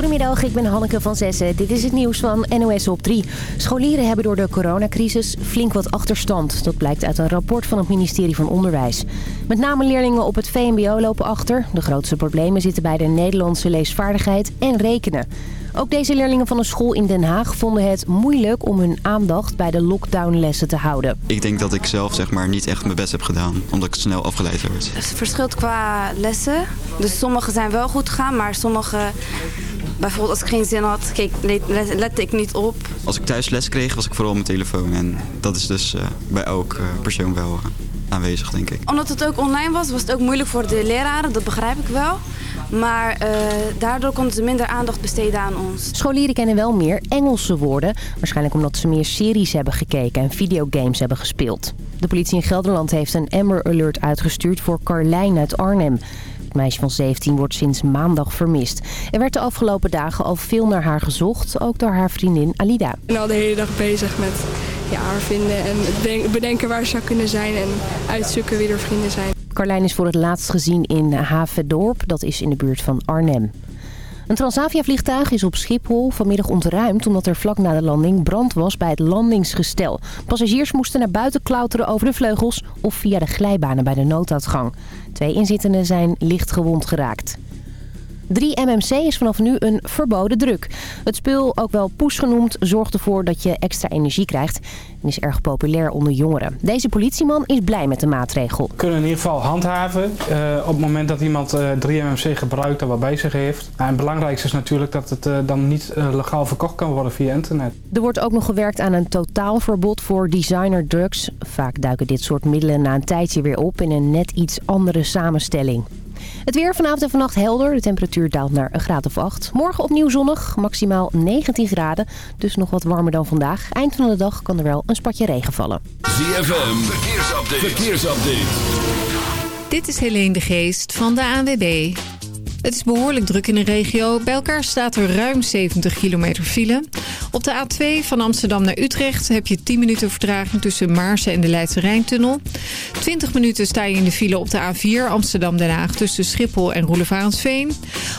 Goedemiddag, ik ben Hanneke van Zessen. Dit is het nieuws van NOS op 3. Scholieren hebben door de coronacrisis flink wat achterstand. Dat blijkt uit een rapport van het ministerie van Onderwijs. Met name leerlingen op het VMBO lopen achter. De grootste problemen zitten bij de Nederlandse leesvaardigheid en rekenen. Ook deze leerlingen van een school in Den Haag vonden het moeilijk om hun aandacht bij de lockdownlessen te houden. Ik denk dat ik zelf zeg maar, niet echt mijn best heb gedaan, omdat ik snel afgeleid werd. Het verschilt qua lessen. Dus sommige zijn wel goed gegaan, maar sommige... Bijvoorbeeld als ik geen zin had, keek, lette ik niet op. Als ik thuis les kreeg, was ik vooral op mijn telefoon. En dat is dus uh, bij elk uh, persoon wel uh, aanwezig, denk ik. Omdat het ook online was, was het ook moeilijk voor de leraren. Dat begrijp ik wel. Maar uh, daardoor konden ze minder aandacht besteden aan ons. Scholieren kennen wel meer Engelse woorden. Waarschijnlijk omdat ze meer series hebben gekeken en videogames hebben gespeeld. De politie in Gelderland heeft een Amber Alert uitgestuurd voor Carlijn uit Arnhem. Het meisje van 17 wordt sinds maandag vermist. Er werd de afgelopen dagen al veel naar haar gezocht, ook door haar vriendin Alida. Ik ben al de hele dag bezig met ja, haar vinden en bedenken waar ze zou kunnen zijn en uitzoeken wie haar vrienden zijn. Carlijn is voor het laatst gezien in Havendorp, dat is in de buurt van Arnhem. Een Transavia-vliegtuig is op Schiphol vanmiddag ontruimd... omdat er vlak na de landing brand was bij het landingsgestel. Passagiers moesten naar buiten klauteren over de vleugels... of via de glijbanen bij de nooduitgang. Twee inzittenden zijn licht gewond geraakt. 3-MMC is vanaf nu een verboden druk. Het spul, ook wel poes genoemd, zorgt ervoor dat je extra energie krijgt... en is erg populair onder jongeren. Deze politieman is blij met de maatregel. We kunnen in ieder geval handhaven uh, op het moment dat iemand uh, 3-MMC gebruikt en wat bij zich heeft. en het belangrijkste is natuurlijk dat het uh, dan niet legaal verkocht kan worden via internet. Er wordt ook nog gewerkt aan een totaalverbod voor designer drugs. Vaak duiken dit soort middelen na een tijdje weer op in een net iets andere samenstelling. Het weer vanavond en vannacht helder. De temperatuur daalt naar een graad of 8. Morgen opnieuw zonnig, maximaal 19 graden. Dus nog wat warmer dan vandaag. Eind van de dag kan er wel een spatje regen vallen. ZFM, verkeersupdate. verkeersupdate. Dit is Helene de Geest van de ANWB. Het is behoorlijk druk in de regio. Bij elkaar staat er ruim 70 kilometer file. Op de A2 van Amsterdam naar Utrecht heb je 10 minuten vertraging tussen Maarsen en de Leidse Rijntunnel. 20 minuten sta je in de file op de A4 Amsterdam-Den Haag tussen Schiphol en Roelevarensveen.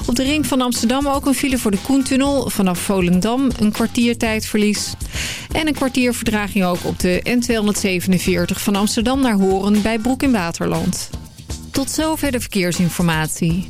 Op de ring van Amsterdam ook een file voor de Koentunnel vanaf Volendam. Een kwartier tijdverlies. En een kwartier vertraging ook op de N247 van Amsterdam naar Horen bij Broek in Waterland. Tot zover de verkeersinformatie.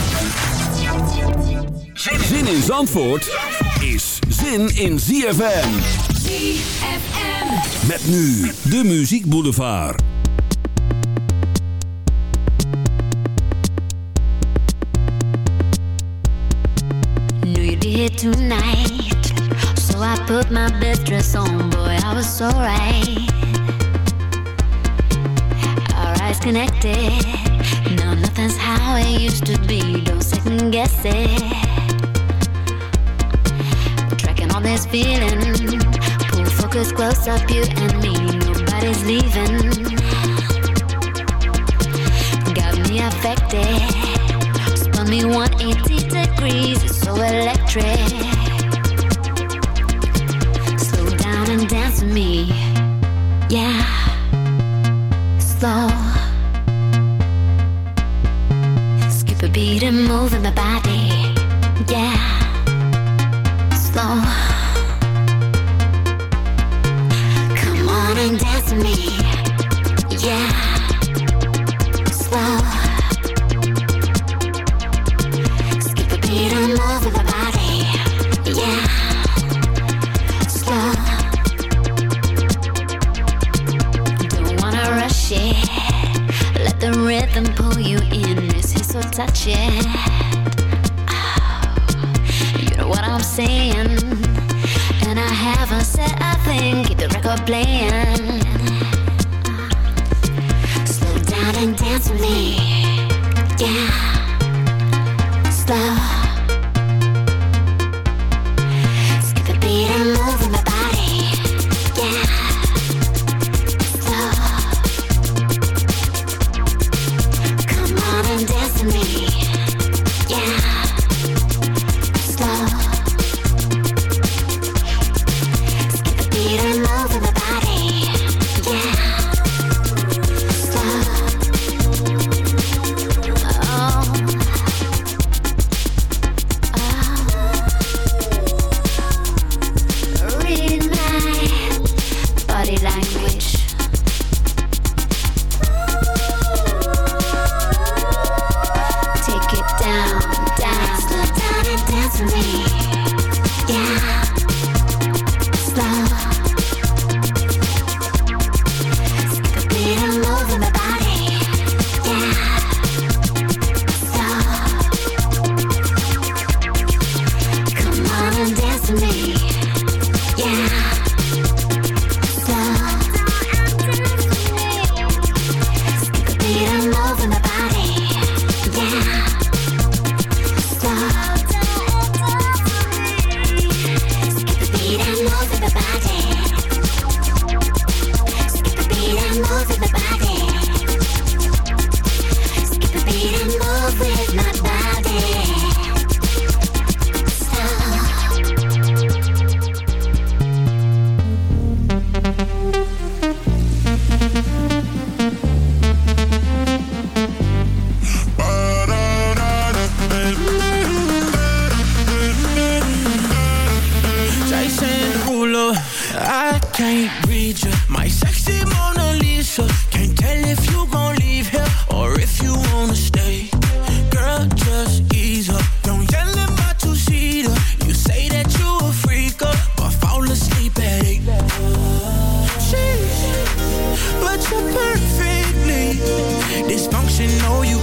Zin in Zandvoort is zin in ZFM. ZFM. Met nu de Muziek Boulevard. Knew you'd be here tonight. So I put my best dress on, boy, I was so right. Our eyes connected. No, nothing's how it used to be. Don't second guess it. This feeling. Pull focus close up, you and me. Nobody's leaving. Got me affected. Spun me 180 degrees. It's so electric. Slow down and dance with me. Yeah. Slow.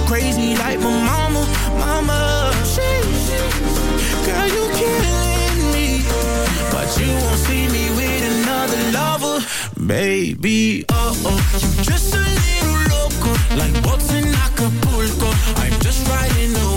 crazy like my mama, mama. She, she, girl, you killing me, but you won't see me with another lover, baby. Oh oh, You're just a little loco, like what's in Acapulco. I'm just riding. the.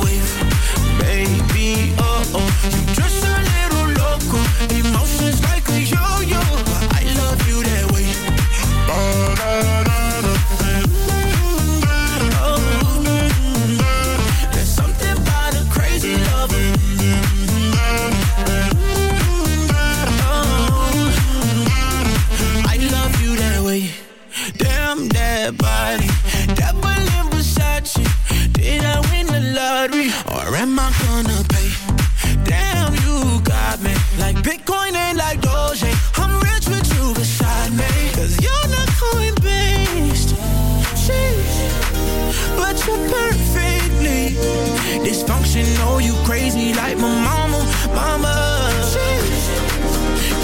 Dysfunctional, you crazy like my mama, mama.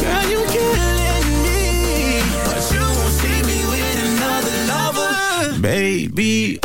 Girl, you killing me, but you won't see me with another lover, baby.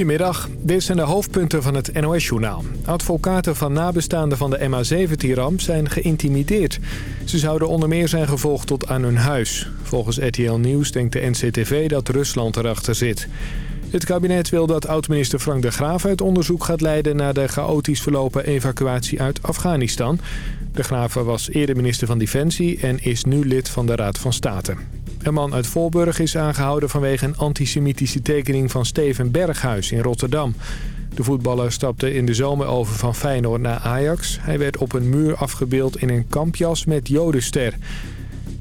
Goedemiddag, dit zijn de hoofdpunten van het NOS-journaal. Advocaten van nabestaanden van de MH17-ramp zijn geïntimideerd. Ze zouden onder meer zijn gevolgd tot aan hun huis. Volgens RTL Nieuws denkt de NCTV dat Rusland erachter zit. Het kabinet wil dat oud-minister Frank de Graaf het onderzoek gaat leiden... naar de chaotisch verlopen evacuatie uit Afghanistan. De Graaf was eerder minister van Defensie en is nu lid van de Raad van State. Een man uit Volburg is aangehouden vanwege een antisemitische tekening van Steven Berghuis in Rotterdam. De voetballer stapte in de zomer over van Feyenoord naar Ajax. Hij werd op een muur afgebeeld in een kampjas met jodenster.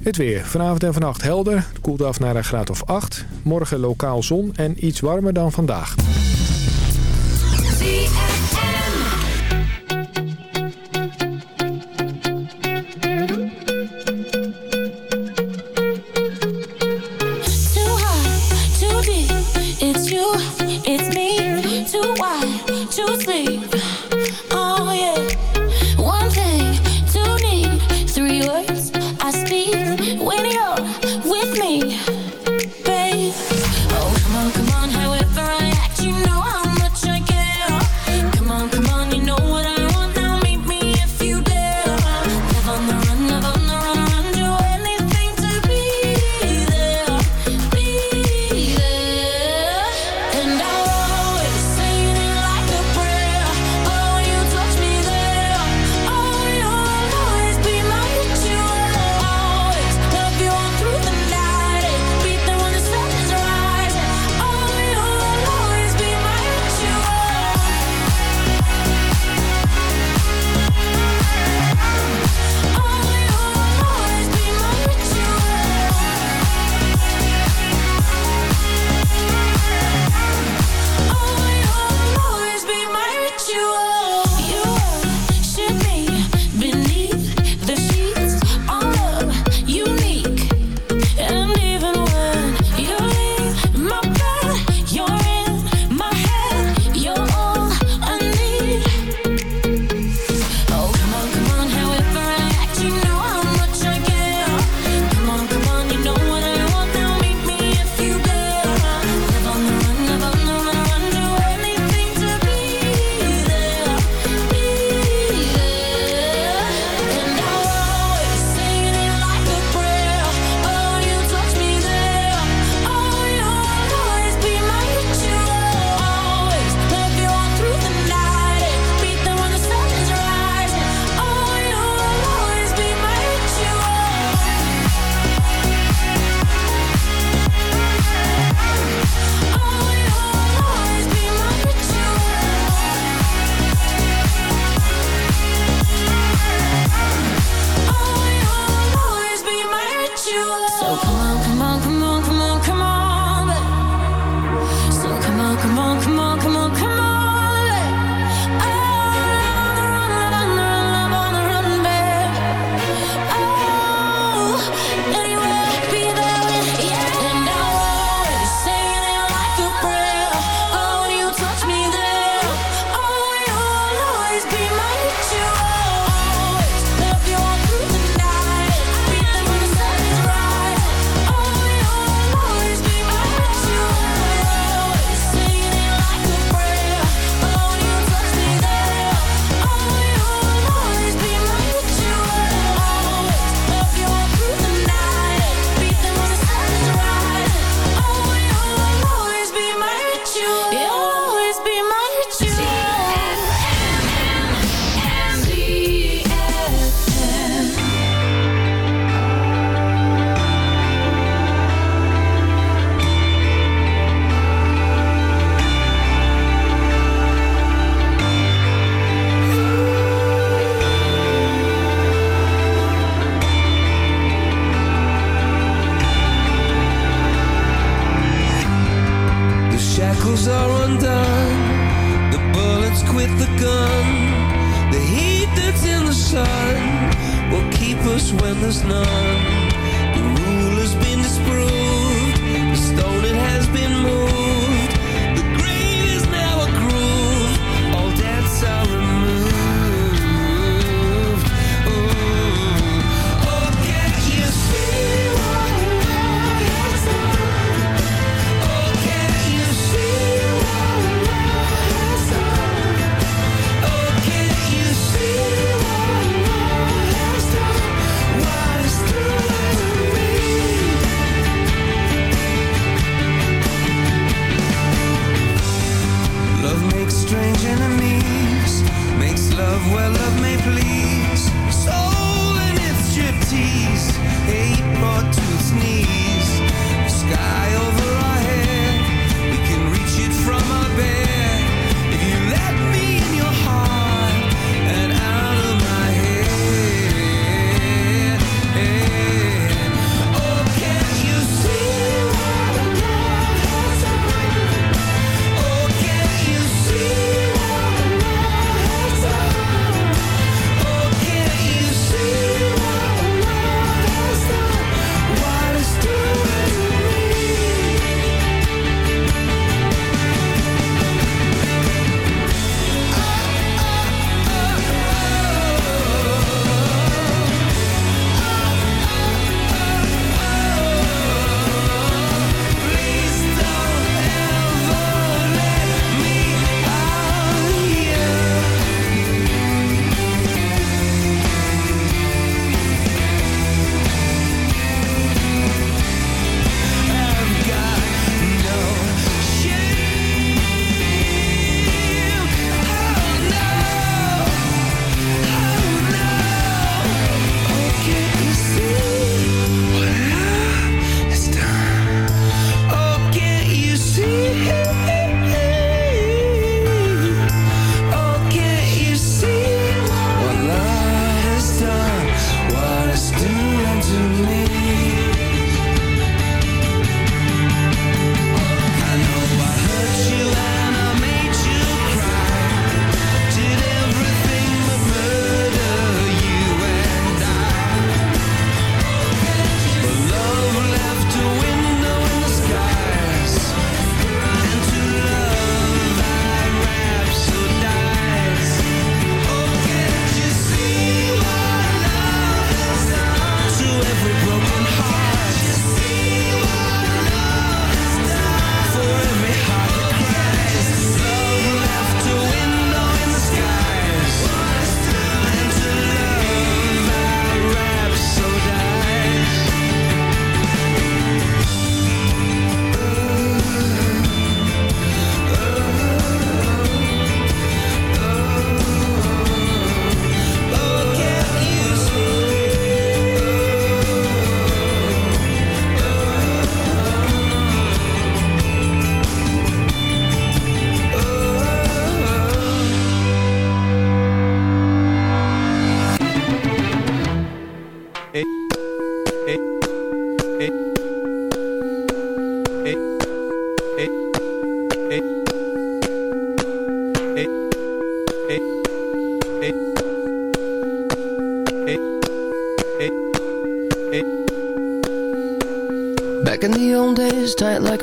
Het weer. Vanavond en vannacht helder. Het koelt af naar een graad of 8. Morgen lokaal zon en iets warmer dan vandaag.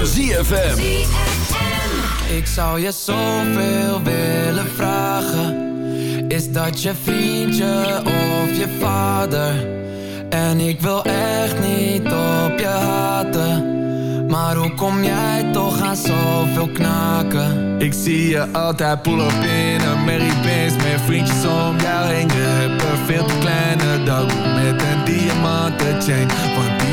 Van ZFM. Ik zou je zoveel willen vragen. Is dat je vriendje of je vader? En ik wil echt niet op je haten. Maar hoe kom jij toch aan zoveel knaken? Ik zie je altijd in een Mary Benz Met vriendjes om jou heen Je hebt een veel te kleine dag Met een diamanten chain Want die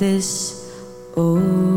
this oh.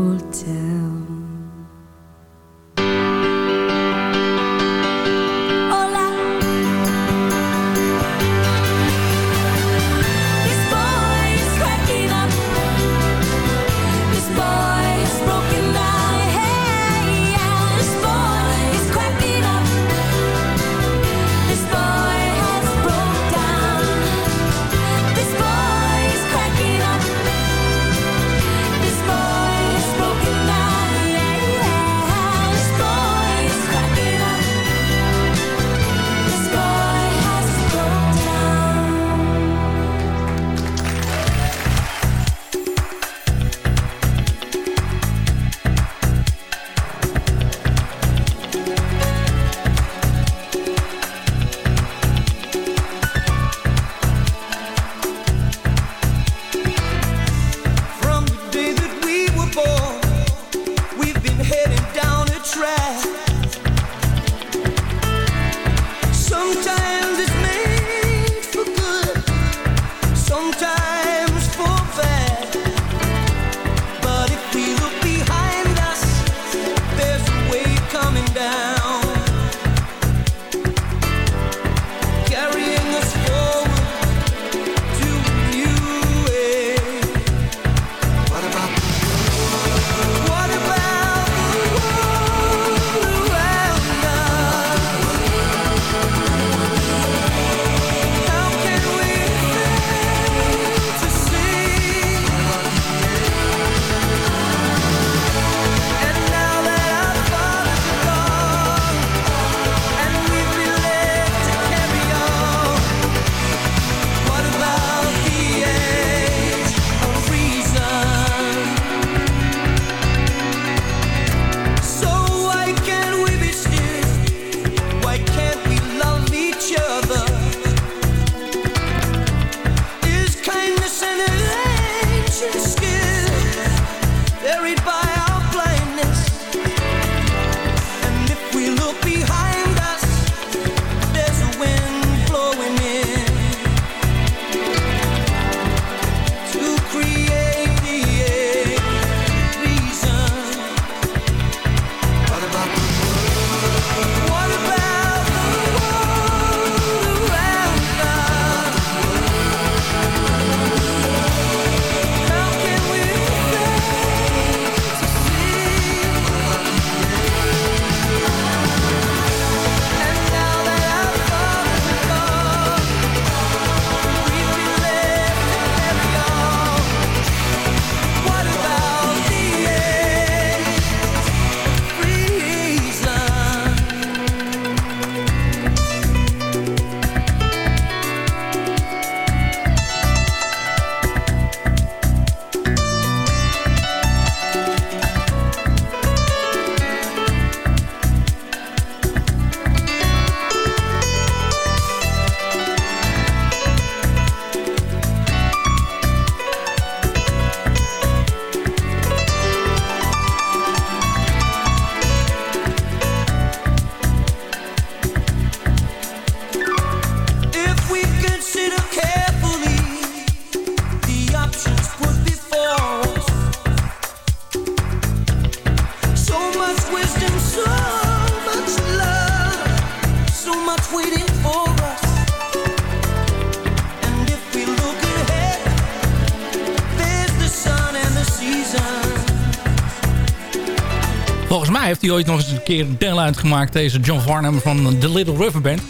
heeft hij ooit nog eens een keer deel uitgemaakt. Deze John Farnham van The Little River Band.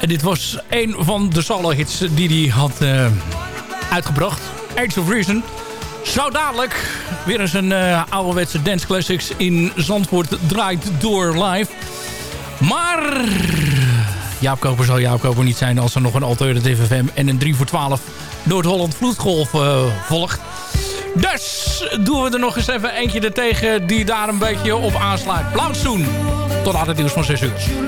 En dit was een van de solo-hits die hij had eh, uitgebracht. Age of Reason. zou dadelijk weer eens een uh, ouderwetse dance classics in Zandvoort draait door live. Maar Jaap Koper zal Jaap Koper niet zijn als er nog een alternatief FM en een 3 voor 12 Noord-Holland vloedgolf eh, volgt. Dus doen we er nog eens even eentje er tegen die daar een beetje op aansluit. Blauwzoen. Tot later het nieuws van 6 uur.